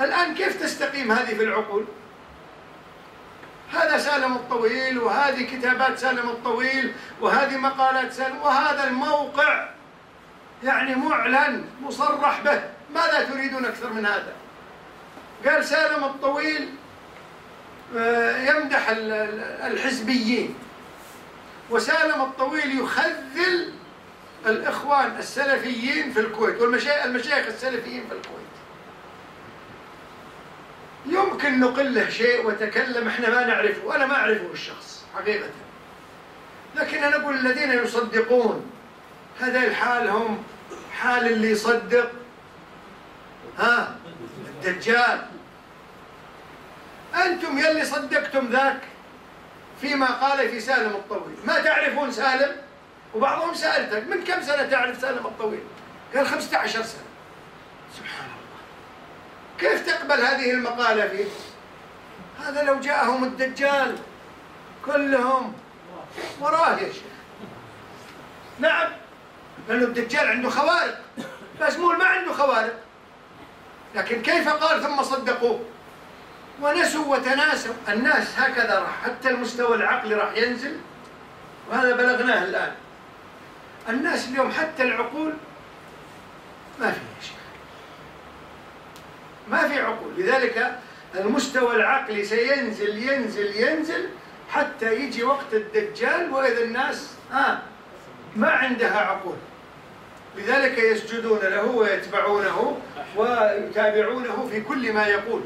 الآن كيف تستقيم هذه في العقول؟ هذا سالم الطويل وهذه كتابات سالم الطويل وهذه مقالات سالم وهذا الموقع يعني معلن مصرح به. ماذا تريدون أكثر من هذا؟ قال سالم الطويل آه، يمدح الحزبيين وسالم الطويل يخذل الإخوان السلفيين في الكويت والمشايخ السلفيين في الكويت. يمكن نقل له شيء وتكلم إحنا ما نعرفه. وأنا ما أعرفه الشخص حقيقة. لكن أنا أقول الذين يصدقون هذا الحال هم حال اللي يصدق ها الدجال. أنتم يلي صدقتم ذاك فيما قال في سالم الطويل. ما تعرفون سالم؟ وبعضهم سألتك من كم سنة تعرف سالم الطويل؟ قال 15 سنة. سبحان الله. كيف تقبل هذه المقالة فيه؟ هذا لو جاءهم الدجال كلهم. وراه يا شيخ. نعم لأنه الدجال عنده خوارق. بازمول ما عنده خوارق. لكن كيف قال ثم صدقوه؟ ونسوا وتناسوا. الناس هكذا راح حتى المستوى العقلي راح ينزل. وهذا بلغناه الآن. الناس اليوم حتى العقول ما فيها شيء. ما في عقول. لذلك المستوى العقلي سينزل ينزل ينزل حتى يجي وقت الدجال وإذا الناس آه ما عندها عقول. لذلك يسجدون له ويتبعونه ويتابعونه في كل ما يقول.